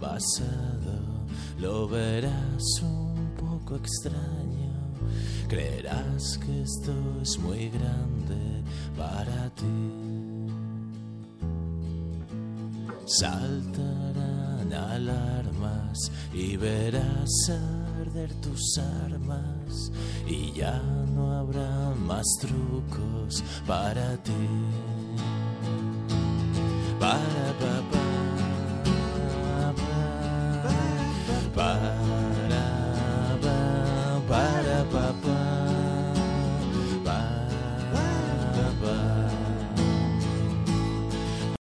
pasado lo verás un poco extraño. Creerás que esto es muy grande para ti. Saltarán alarmas y verás arder tus armas y ya no habrá más trucos para ti. Para, pa, Bye.